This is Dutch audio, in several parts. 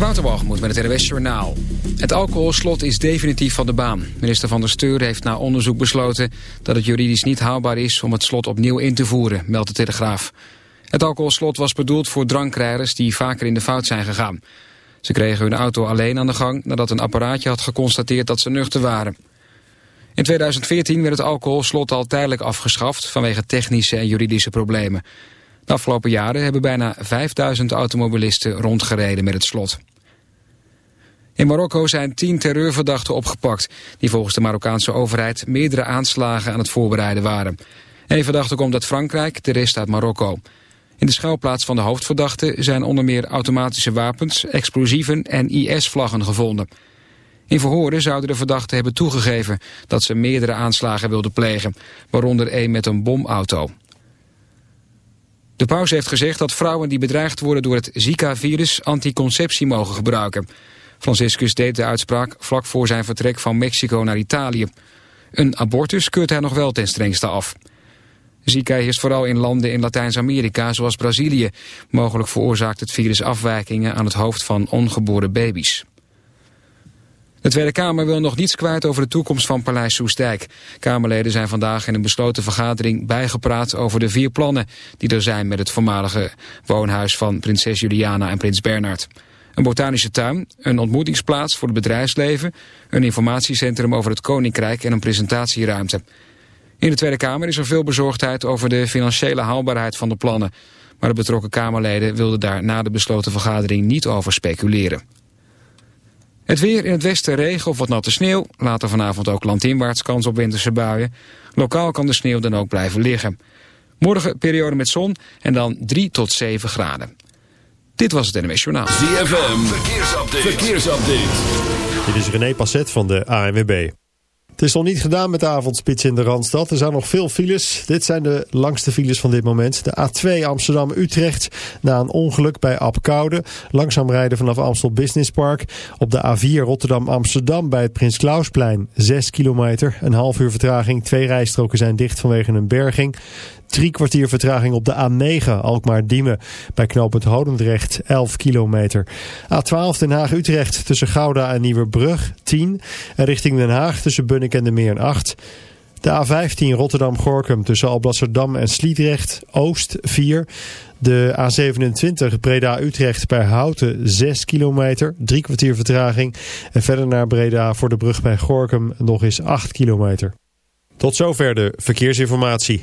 Waterbalgemoed met het RWS Journaal. Het alcoholslot is definitief van de baan. Minister van der Steur heeft na onderzoek besloten... dat het juridisch niet haalbaar is om het slot opnieuw in te voeren, meldt de Telegraaf. Het alcoholslot was bedoeld voor drankrijders die vaker in de fout zijn gegaan. Ze kregen hun auto alleen aan de gang nadat een apparaatje had geconstateerd dat ze nuchter waren. In 2014 werd het alcoholslot al tijdelijk afgeschaft vanwege technische en juridische problemen. De afgelopen jaren hebben bijna 5000 automobilisten rondgereden met het slot. In Marokko zijn tien terreurverdachten opgepakt... die volgens de Marokkaanse overheid meerdere aanslagen aan het voorbereiden waren. Een verdachte komt uit Frankrijk, de rest uit Marokko. In de schuilplaats van de hoofdverdachte zijn onder meer automatische wapens, explosieven en IS-vlaggen gevonden. In verhoren zouden de verdachten hebben toegegeven dat ze meerdere aanslagen wilden plegen, waaronder een met een bomauto. De paus heeft gezegd dat vrouwen die bedreigd worden door het Zika-virus anticonceptie mogen gebruiken. Franciscus deed de uitspraak vlak voor zijn vertrek van Mexico naar Italië. Een abortus keurt hij nog wel ten strengste af. Zika is vooral in landen in Latijns-Amerika, zoals Brazilië. Mogelijk veroorzaakt het virus afwijkingen aan het hoofd van ongeboren baby's. De Tweede Kamer wil nog niets kwijt over de toekomst van Paleis Soestdijk. Kamerleden zijn vandaag in een besloten vergadering bijgepraat over de vier plannen die er zijn met het voormalige woonhuis van prinses Juliana en prins Bernard. Een botanische tuin, een ontmoetingsplaats voor het bedrijfsleven, een informatiecentrum over het Koninkrijk en een presentatieruimte. In de Tweede Kamer is er veel bezorgdheid over de financiële haalbaarheid van de plannen. Maar de betrokken Kamerleden wilden daar na de besloten vergadering niet over speculeren. Het weer in het westen regen of wat natte sneeuw. Later vanavond ook landinwaarts kans op winterse buien. Lokaal kan de sneeuw dan ook blijven liggen. Morgen periode met zon en dan 3 tot 7 graden. Dit was het NMS Journaal. ZFM, verkeersupdate. verkeersupdate. Dit is René Passet van de ANWB. Het is nog niet gedaan met de avondspits in de Randstad. Er zijn nog veel files. Dit zijn de langste files van dit moment. De A2 Amsterdam-Utrecht na een ongeluk bij Apkoude. Langzaam rijden vanaf Amstel Business Park. Op de A4 Rotterdam-Amsterdam bij het Prins Klausplein. 6 kilometer, een half uur vertraging. Twee rijstroken zijn dicht vanwege een berging. Drie kwartier vertraging op de A9 Alkmaar-Diemen. Bij knooppunt Hodendrecht 11 kilometer. A12 Den Haag-Utrecht tussen Gouda en Nieuwerbrug 10. En richting Den Haag tussen Bunnik en de Meer 8. De A15 Rotterdam-Gorkum tussen Alblasserdam en Sliedrecht Oost 4. De A27 Breda-Utrecht bij Houten 6 kilometer, drie kwartier vertraging. En verder naar Breda voor de brug bij Gorkum nog eens 8 kilometer. Tot zover de verkeersinformatie.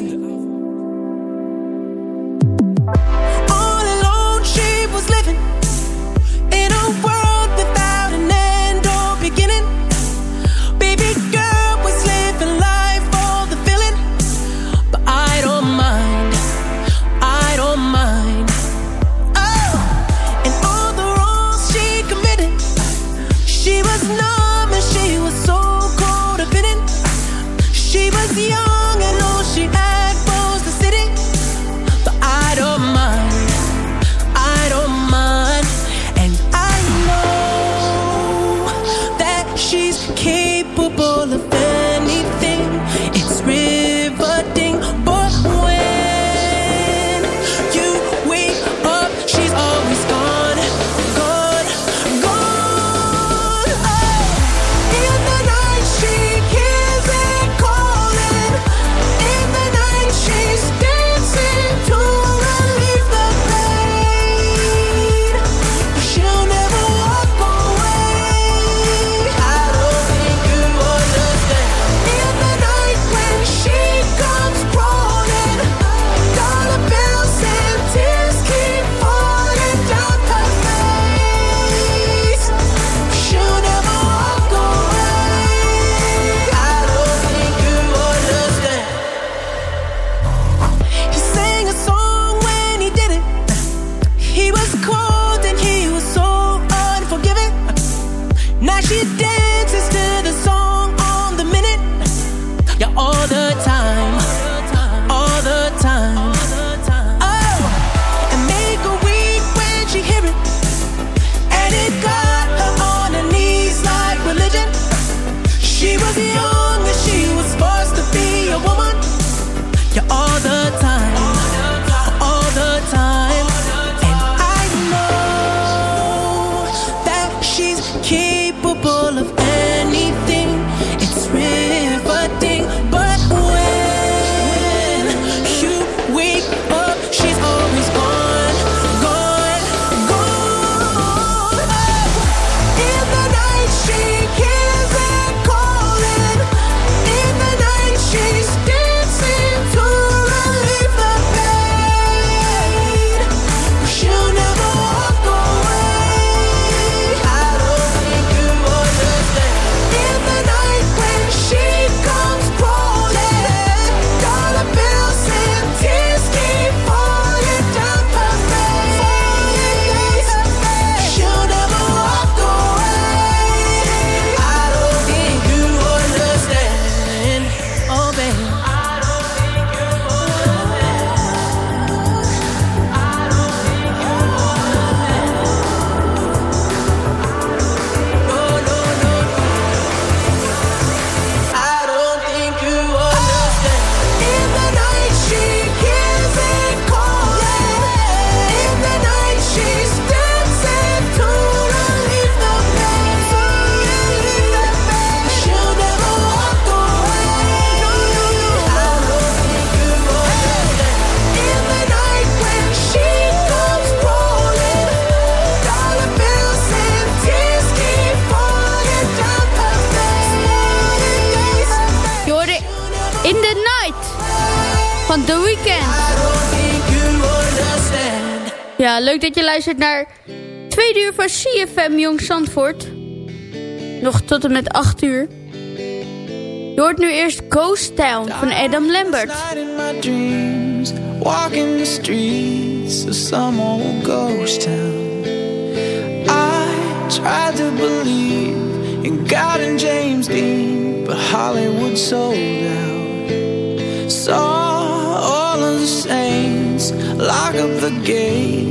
leuk dat je luistert naar twee uur van CFM Jong Zandvoort. Nog tot en met 8 uur. Je hoort nu eerst Ghost Town van Adam Lambert. walking the streets of some old ghost town. I tried to believe in God and James Dean, but Hollywood sold out. Saw all of the saints lock up the gate.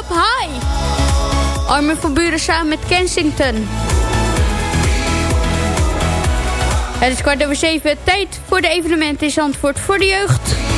Up High. Armin van Buren samen met Kensington. Het is kwart over zeven. Tijd voor de evenementen in Zandvoort voor de jeugd.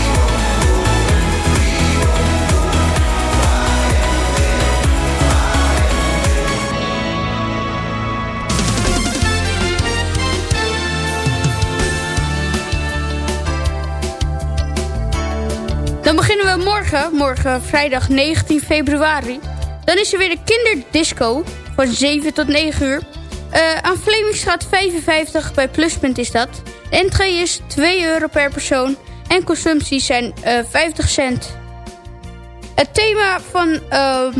Dan beginnen we morgen, morgen vrijdag 19 februari. Dan is er weer de kinderdisco van 7 tot 9 uur. Eh, aan Vlemingstraat 55 bij Pluspunt is dat. De entree is 2 euro per persoon en consumpties zijn eh 50 cent. Het thema van, ehm,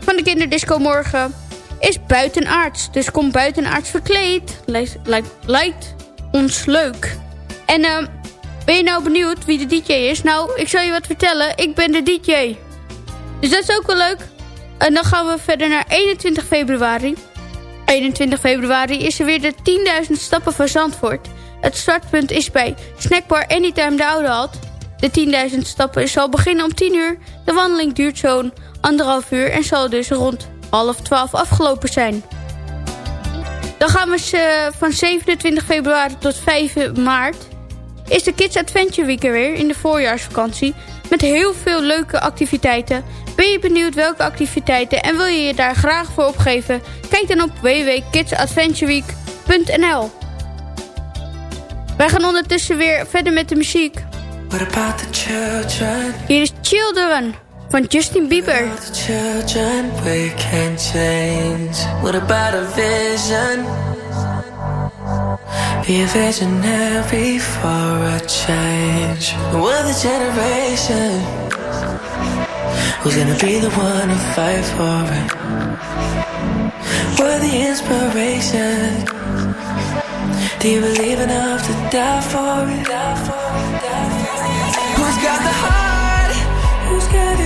van de kinderdisco morgen is buitenaards. Dus kom buitenaards verkleed. Lijkt, lijkt, lijkt ons leuk. En ehm, ben je nou benieuwd wie de DJ is? Nou, ik zal je wat vertellen. Ik ben de DJ. Dus dat is ook wel leuk. En dan gaan we verder naar 21 februari. 21 februari is er weer de 10.000 stappen van Zandvoort. Het startpunt is bij Snackbar Anytime de Oude Halt. De 10.000 stappen zal beginnen om 10 uur. De wandeling duurt zo'n anderhalf uur en zal dus rond half 12 afgelopen zijn. Dan gaan we eh, van 27 februari tot 5 maart. Is de Kids Adventure Week er weer in de voorjaarsvakantie. met heel veel leuke activiteiten. Ben je benieuwd welke activiteiten en wil je je daar graag voor opgeven? Kijk dan op www.kidsadventureweek.nl Wij gaan ondertussen weer verder met de muziek. What about the children? Hier is Children van Justin Bieber. the children we can change. What about a vision? Be a visionary for a change. We're the generation who's gonna be the one to fight for it. We're the inspiration. Do you believe enough to die for it? Who's got the heart? Who's got it?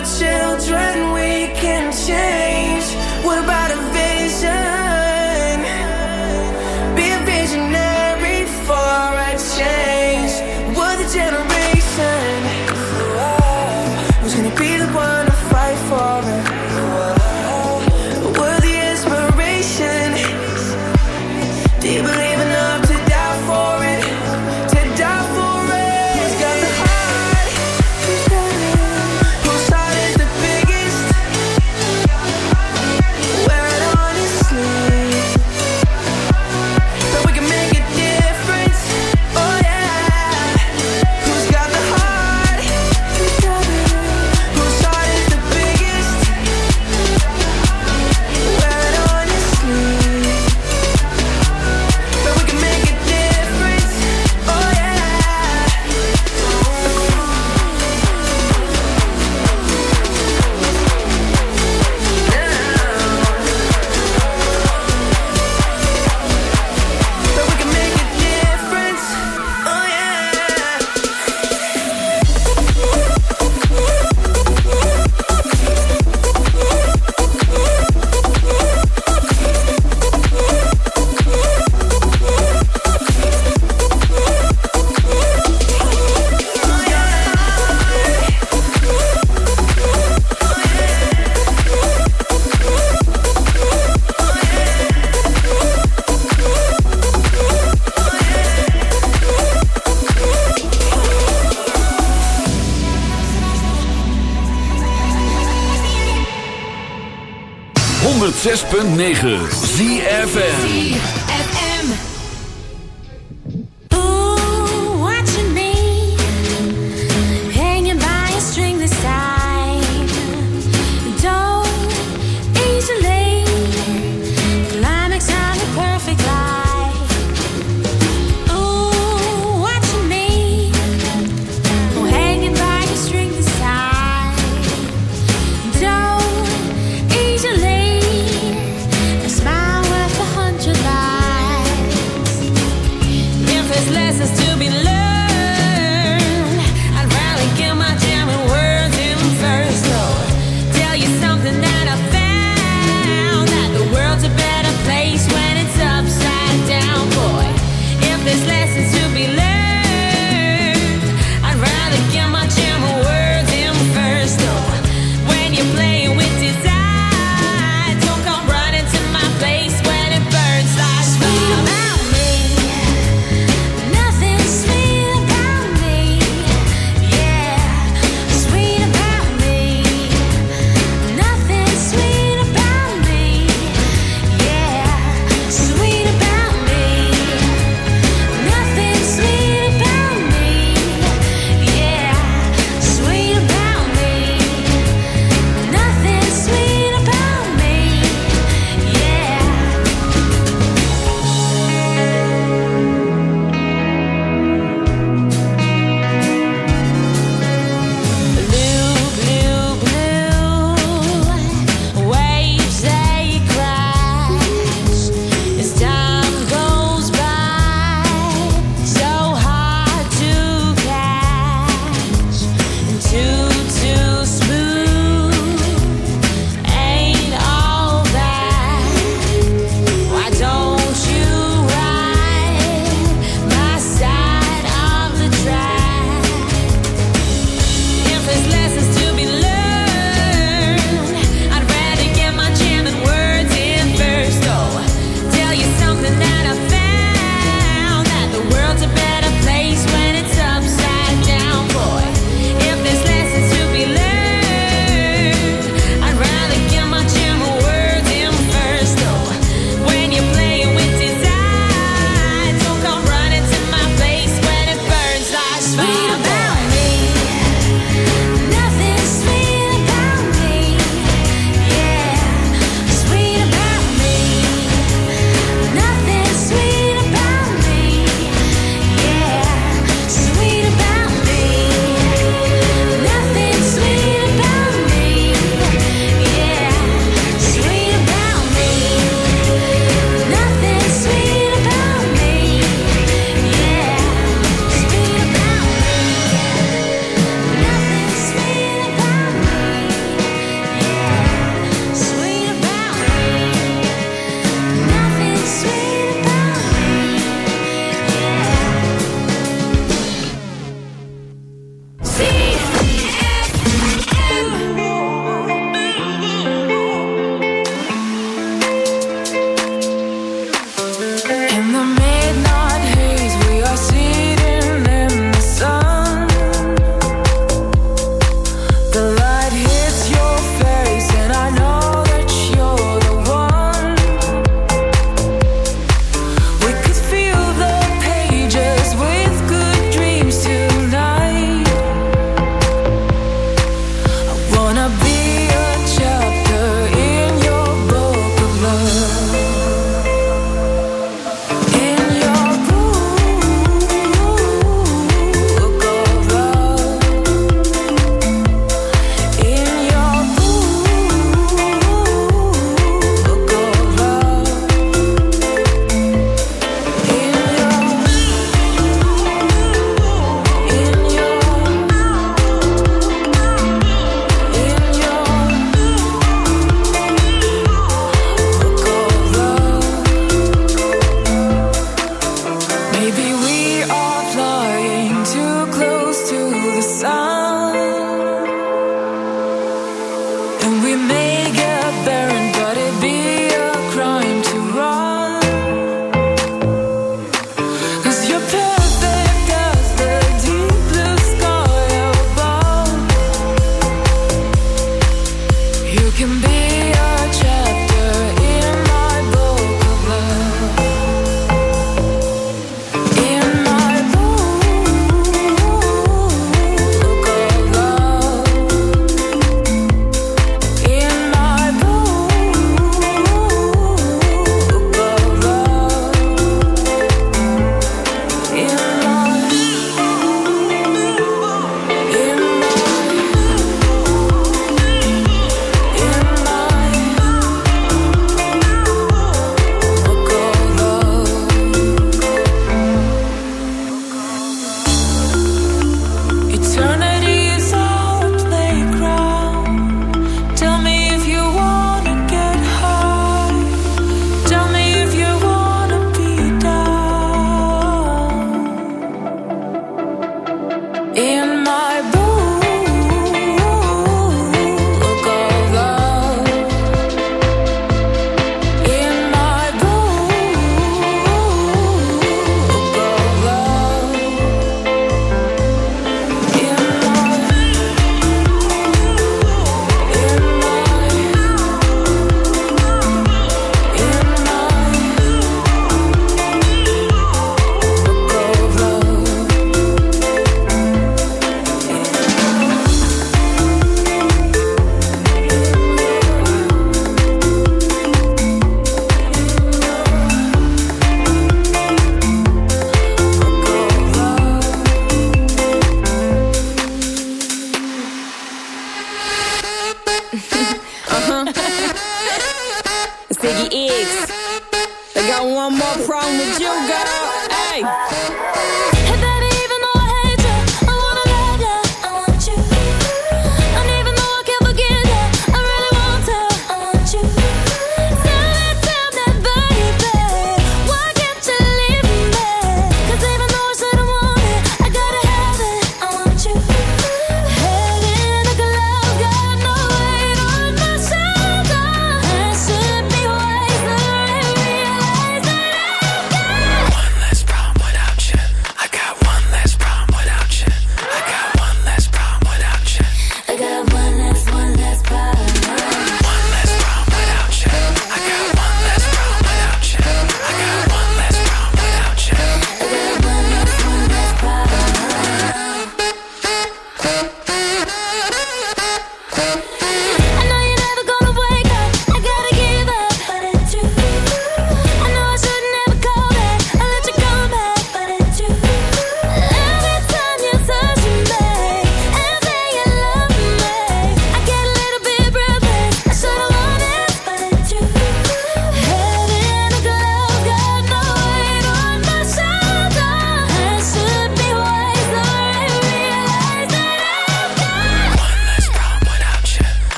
The children we can change. What about a 9.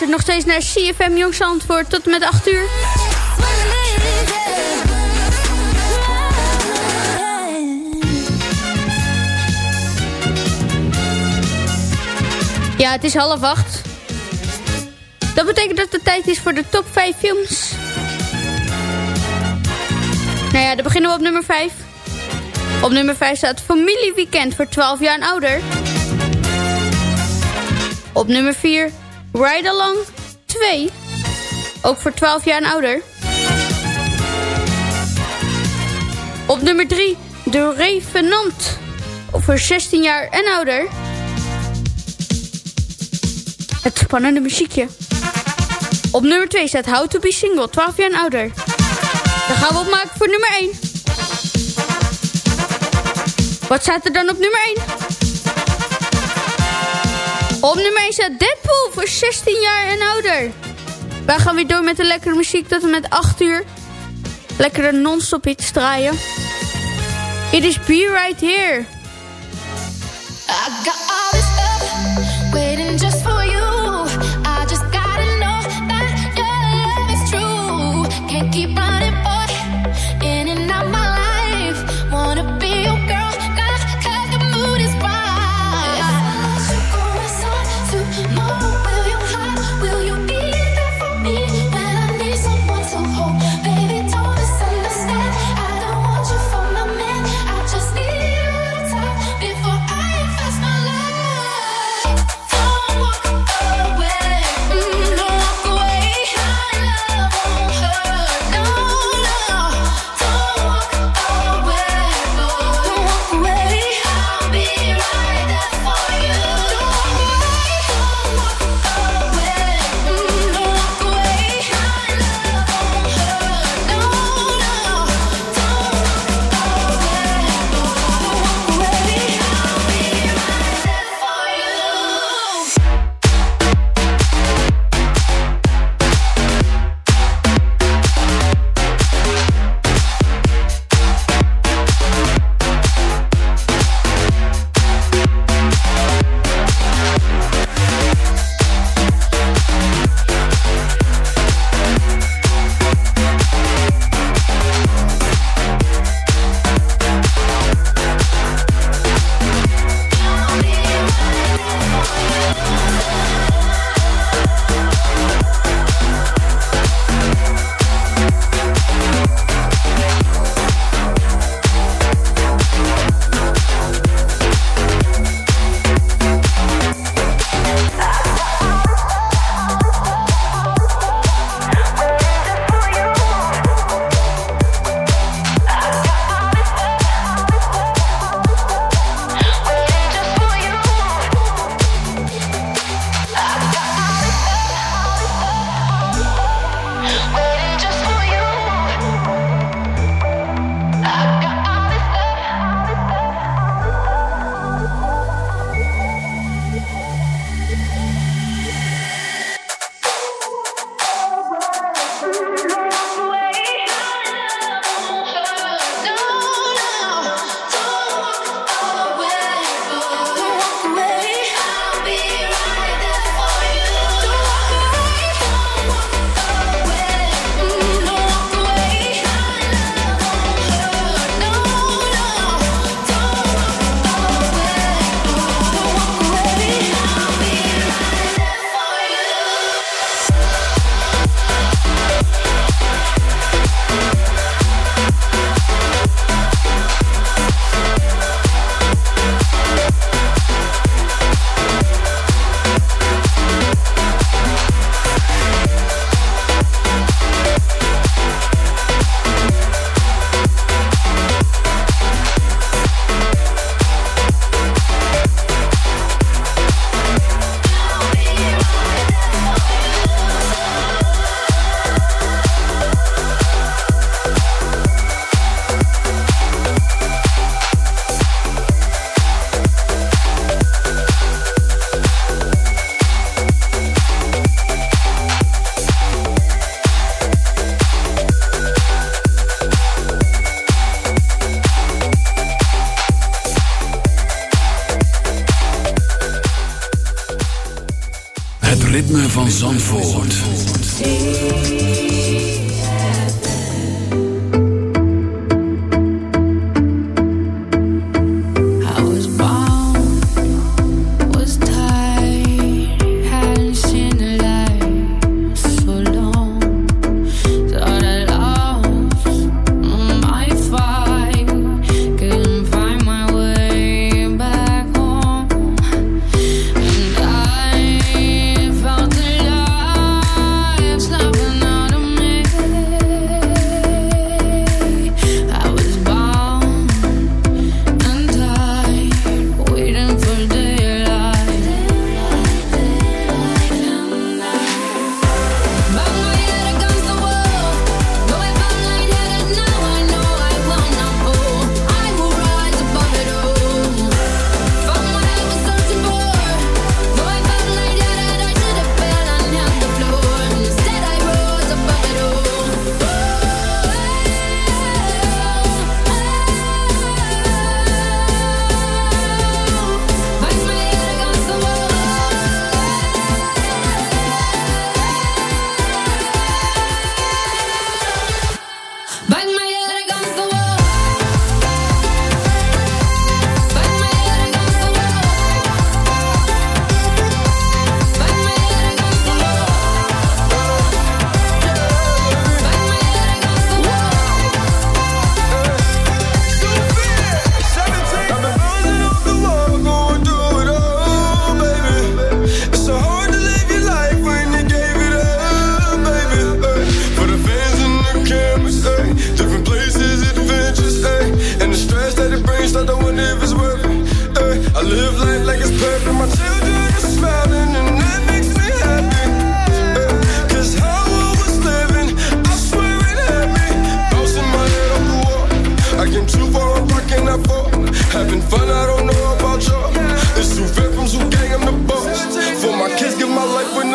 luistert nog steeds naar CFM Jong Zandvoort tot met 8 uur. Ja, het is half acht. Dat betekent dat het tijd is voor de top 5 films. Nou ja, dan beginnen we op nummer 5. Op nummer 5 staat Familieweekend voor 12 jaar en ouder. Op nummer 4 Ride Along 2. Ook voor 12 jaar en ouder. Op nummer 3, De Revenant. Voor 16 jaar en ouder. Het spannende muziekje. Op nummer 2 staat How to be single, 12 jaar en ouder. Dan gaan we opmaken voor nummer 1. Wat staat er dan op nummer 1? Op de 1 Deadpool voor 16 jaar en ouder. Wij gaan weer door met de lekkere muziek tot en met 8 uur. Lekkere non-stop hits draaien. It is Be Right Here. I got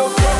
no problem.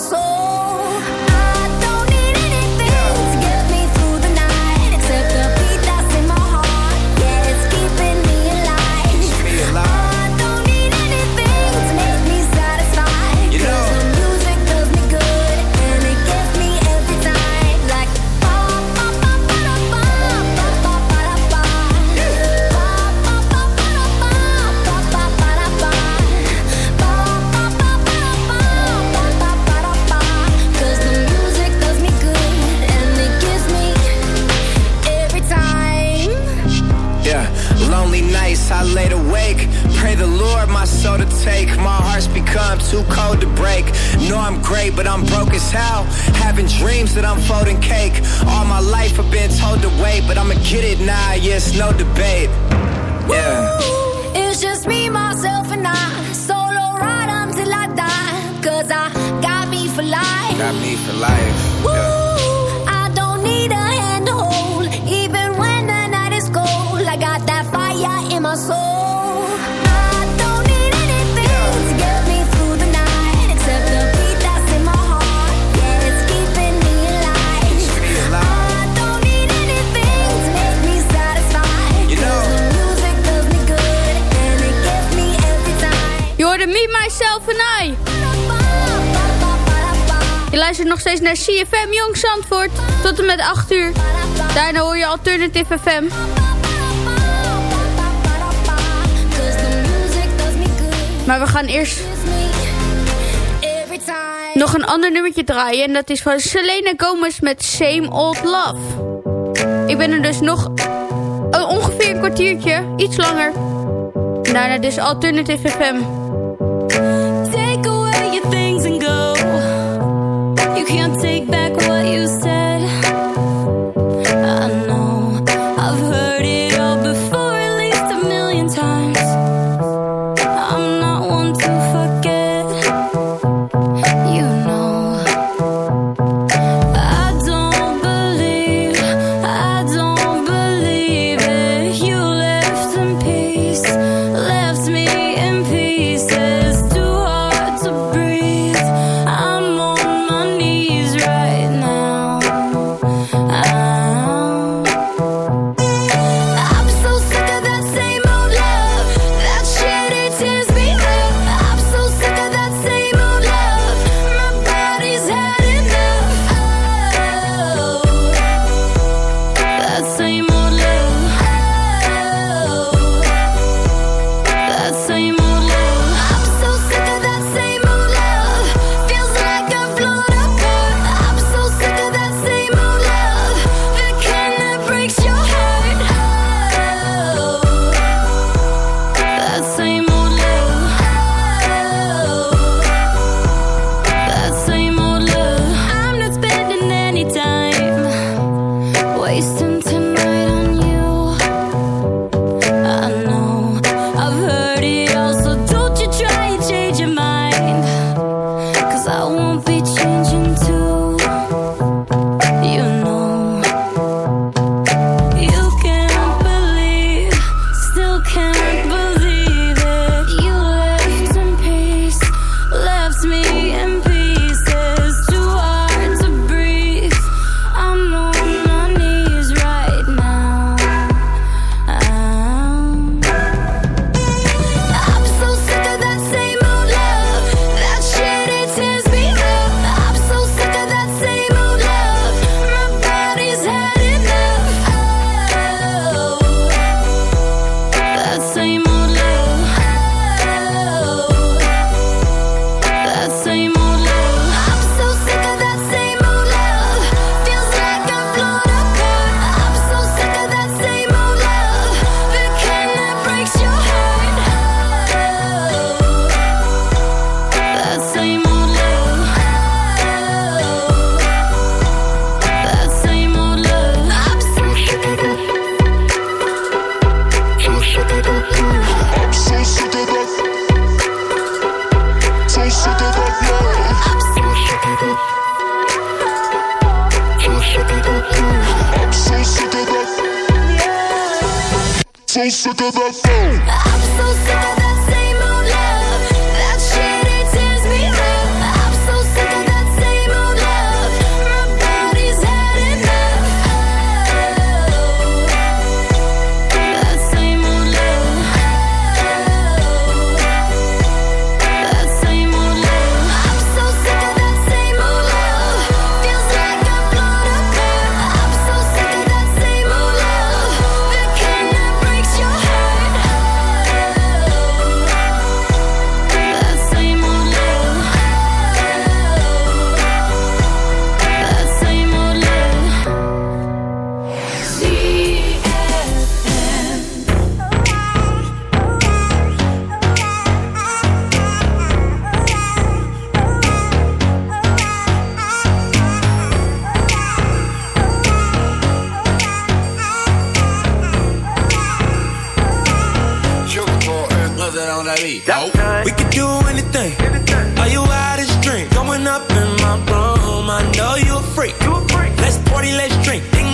Soul. I'm great, but I'm broke as hell. Having dreams that I'm folding cake. All my life I've been told to wait, but I'ma get it now. Yes, no debate. Yeah. It's just me, myself, and I. Solo ride until I die. Cause I got me for life. Got me for life. Woo, luistert nog steeds naar CFM Jong Zandvoort. Tot en met 8 uur. Daarna hoor je Alternative FM. Maar we gaan eerst nog een ander nummertje draaien. En dat is van Selena Gomez met Same Old Love. Ik ben er dus nog eh, ongeveer een kwartiertje, iets langer. Daarna dus Alternative FM.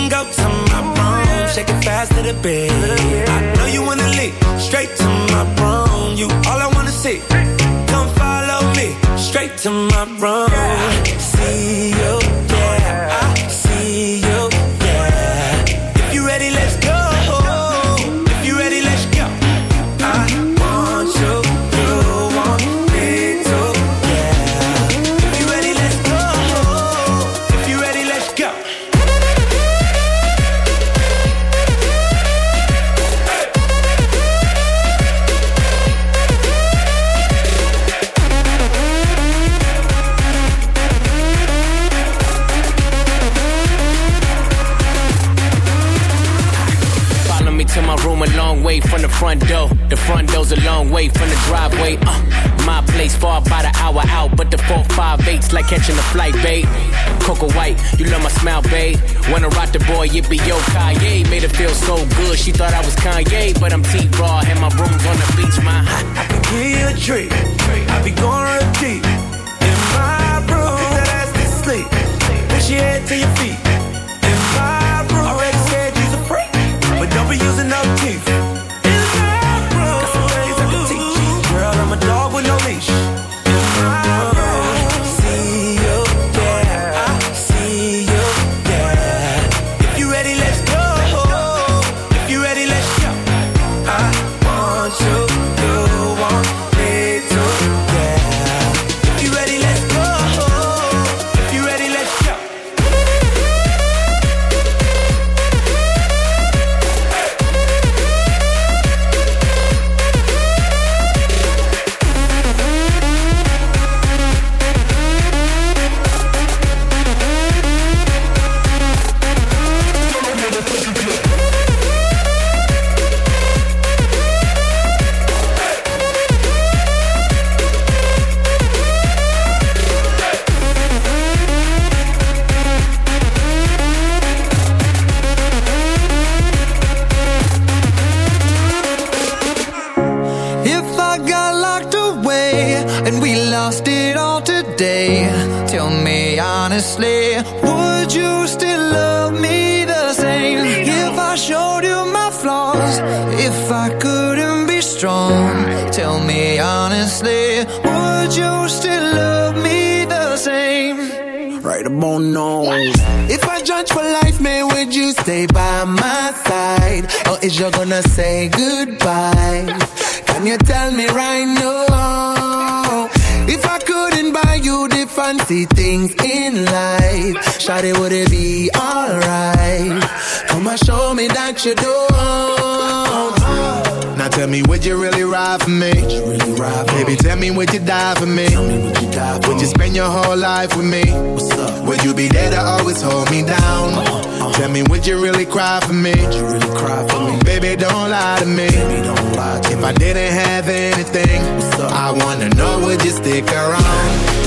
go to my room, shake it fast to the bed. I know you wanna leap straight to my room. You all I wanna see. Come follow me straight to my room. See you long way from the driveway. Uh, my place far by the hour out, but the four five eight's like catching a flight, babe. Coco White, you love my smile, babe. Wanna rock the boy, it be yo Kanye. Made her feel so good, she thought I was Kanye, but I'm T Raw and my room's on the beach, my. I can give a treat. I be going real deep in my room. Take that ass to sleep. Push your head to your feet. In my room. Already said you's a freak, but don't be using no teeth. Always hold me down? Tell me, would you really cry for me? Baby, don't lie to me. If I didn't have anything, I wanna know, would you stick around?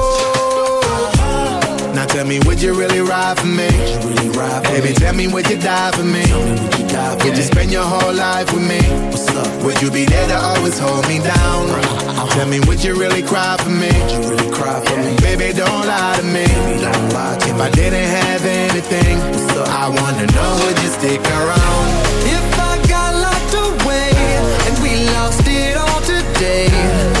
Now tell me, would you really ride for me? Baby, tell me, would you die for me? Would you spend your whole life with me? What's up? Would you be there to always hold me down? Uh, uh. Tell me, would you really cry for me? Baby, don't lie to me. If I didn't have anything, so I wanna know, would you stick around? If I got locked away and we lost it all today,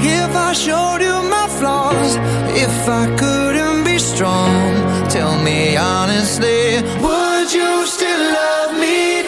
If I showed you my flaws, if I couldn't be strong, tell me honestly, would you still love me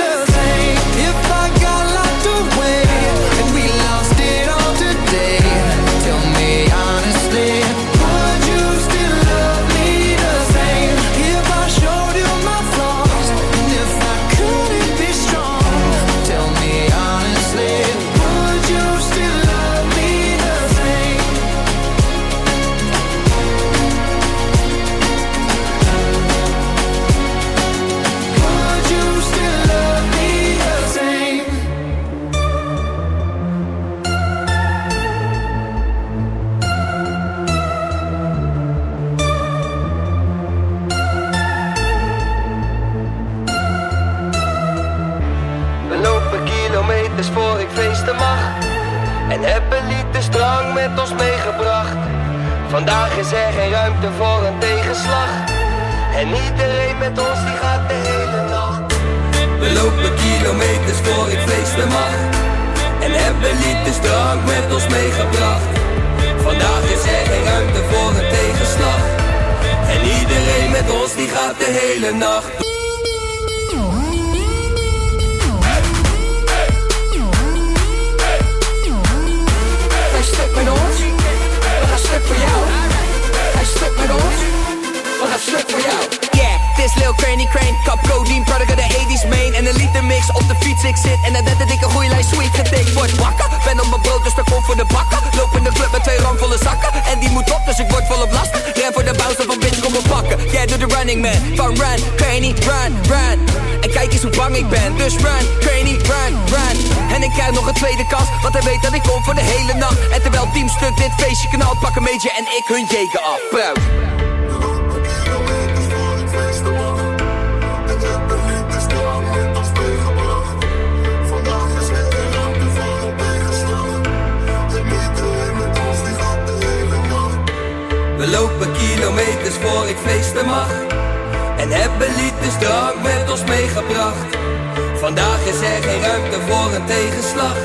een tegenslag.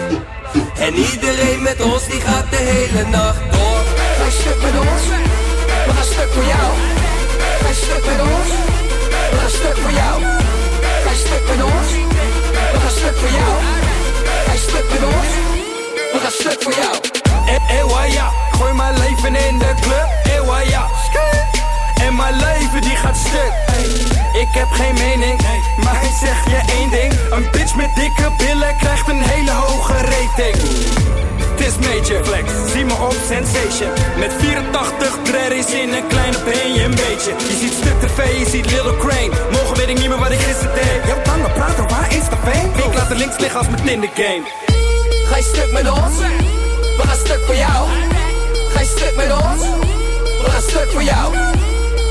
En iedereen met ons die gaat de hele nacht door. Hij stuk met ons, we gaan stuk voor jou. Hij stuk met ons, we gaan stuk voor jou. Hij stuk met ons, we gaan stuk voor jou. Hij stuk met ons, we gaan stuk voor jou. Ewa ja, gooi mijn leven in de club. Ewa ja, en mijn leven die gaat stuk. Ik heb geen mening, maar ik zeg je één ding. Een bitch met dikke billen krijgt een hele hoge rating. Het is major flex, zie me op sensation. Met 84 dreaders in een kleine je een beetje. Je ziet stuk tv, je ziet Little Crane. Morgen weet ik niet meer wat ik gisteren deed. Jouw tangen praten, waar is de fame? Ik laat er links liggen als mijn Tinder game. Ga je stuk met ons? We gaan stuk voor jou. Ga je stuk met ons? We gaan stuk voor jou.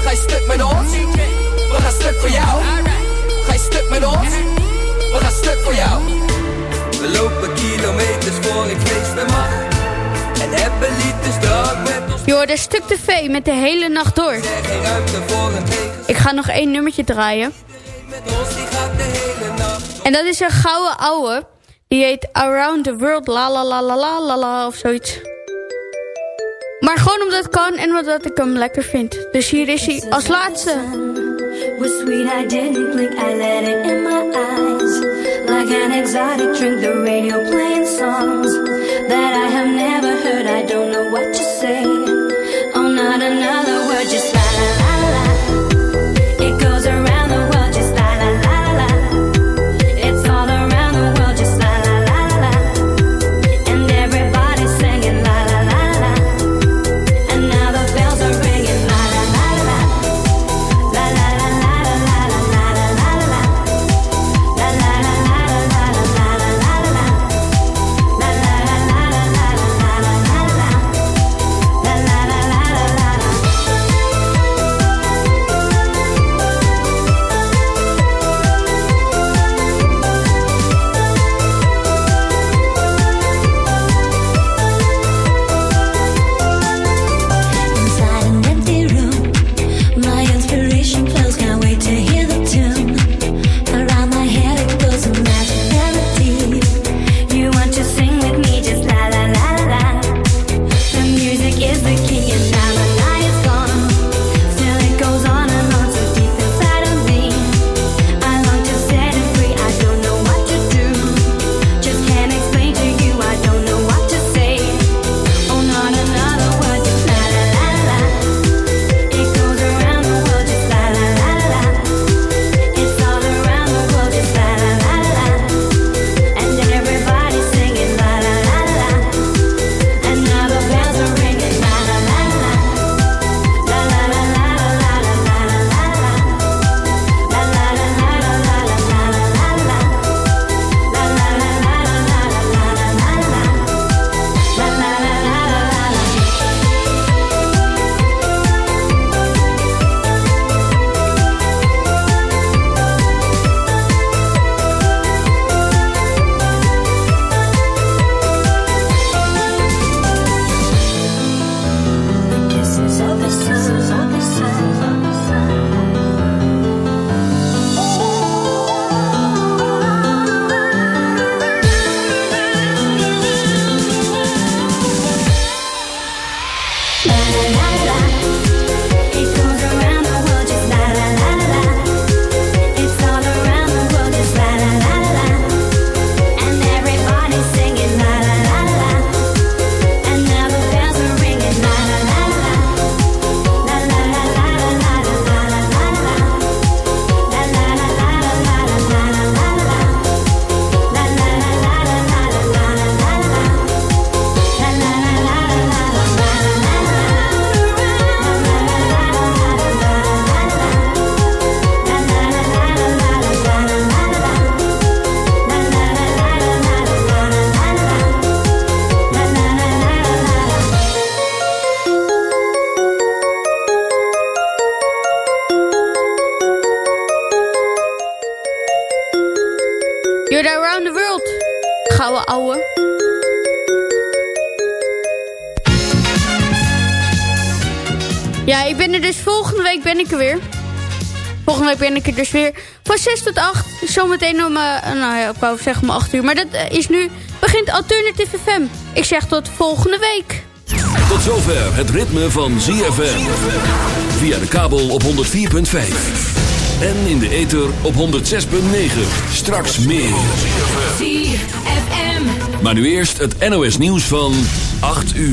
Ga je stuk met ons? We gaan stuk voor jou. Ga je stuk met ons? We gaan stuk voor jou. We lopen kilometers voor ik feesten mag. En hebben liters drank met ons. Je hoorde Stuk TV met de hele nacht door. Ik ga nog één nummertje draaien. En dat is een gouden ouwe. Die heet Around the World la la la la la la of zoiets. Maar gewoon omdat het kan en omdat ik hem lekker vind. Dus hier is hij als laatste. was sweet, I didn't blink, I let it in my eyes. Like an exotic drink, the radio playing songs that I have never heard. I don't know what to ben ik er dus weer van 6 tot 8. Zometeen om, eh, nou ja, ik wou zeggen om 8 uur. Maar dat eh, is nu, begint Alternative FM. Ik zeg tot volgende week. Tot zover het ritme van ZFM. Via de kabel op 104.5. En in de ether op 106.9. Straks meer. ZFM. Maar nu eerst het NOS nieuws van 8 uur.